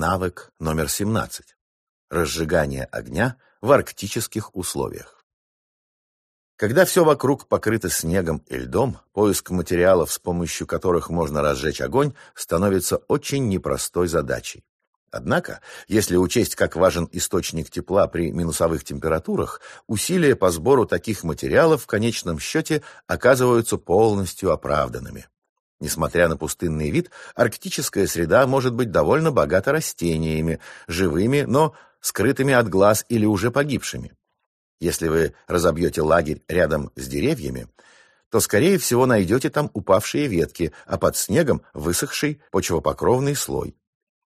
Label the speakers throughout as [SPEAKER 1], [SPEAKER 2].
[SPEAKER 1] Навык номер 17. Разжигание огня в арктических условиях. Когда все вокруг покрыто снегом и льдом, поиск материалов, с помощью которых можно разжечь огонь, становится очень непростой задачей. Однако, если учесть, как важен источник тепла при минусовых температурах, усилия по сбору таких материалов в конечном счете оказываются полностью оправданными. Несмотря на пустынный вид, арктическая среда может быть довольно богата растениями, живыми, но скрытыми от глаз или уже погибшими. Если вы разобьете лагерь рядом с деревьями, то, скорее всего, найдете там упавшие ветки, а под снегом высохший почвопокровный слой.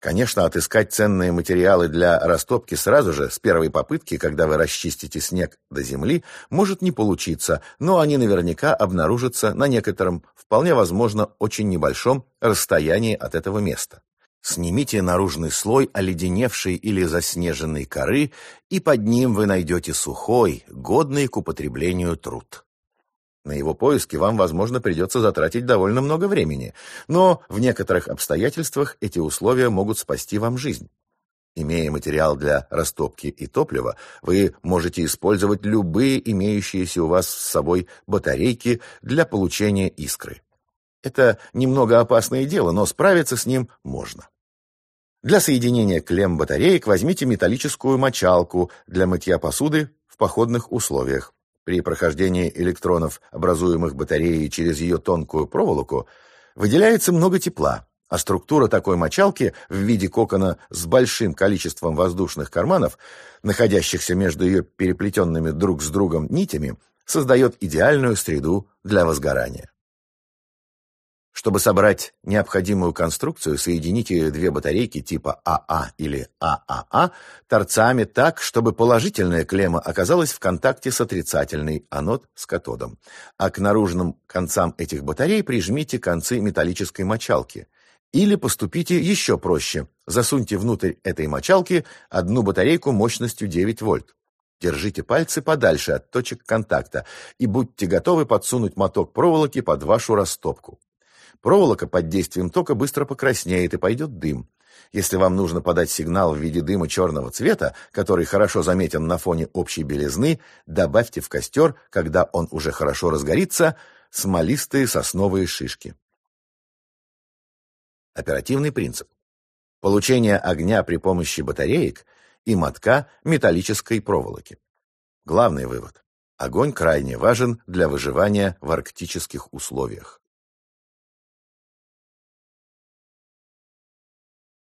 [SPEAKER 1] Конечно, отыскать ценные материалы для растопки сразу же, с первой попытки, когда вы расчистите снег до земли, может не получиться, но они наверняка обнаружатся на некотором, вполне возможно, очень небольшом расстоянии от этого места. Снимите наружный слой оледеневшей или заснеженной коры, и под ним вы найдете сухой, годный к употреблению труд. На его поиски вам, возможно, придется затратить довольно много времени, но в некоторых обстоятельствах эти условия могут спасти вам жизнь. Имея материал для растопки и топлива, вы можете использовать любые имеющиеся у вас с собой батарейки для получения искры. Это немного опасное дело, но справиться с ним можно. Для соединения клемм батареек возьмите металлическую мочалку для мытья посуды в походных условиях. При прохождении электронов, образуемых батареей через ее тонкую проволоку, выделяется много тепла, а структура такой мочалки в виде кокона с большим количеством воздушных карманов, находящихся между ее переплетенными друг с другом нитями, создает идеальную среду для возгорания. Чтобы собрать необходимую конструкцию, соедините две батарейки типа АА а или ААА торцами так, чтобы положительная клемма оказалась в контакте с отрицательной, анод с катодом. А к наружным концам этих батарей прижмите концы металлической мочалки. Или поступите еще проще. Засуньте внутрь этой мочалки одну батарейку мощностью 9 вольт. Держите пальцы подальше от точек контакта и будьте готовы подсунуть моток проволоки под вашу растопку. Проволока под действием тока быстро покраснеет и пойдет дым. Если вам нужно подать сигнал в виде дыма черного цвета, который хорошо заметен на фоне общей белизны, добавьте в костер, когда он уже хорошо разгорится, смолистые сосновые шишки. Оперативный принцип. Получение огня при помощи батареек и мотка металлической проволоки. Главный вывод. Огонь крайне важен для выживания в арктических условиях.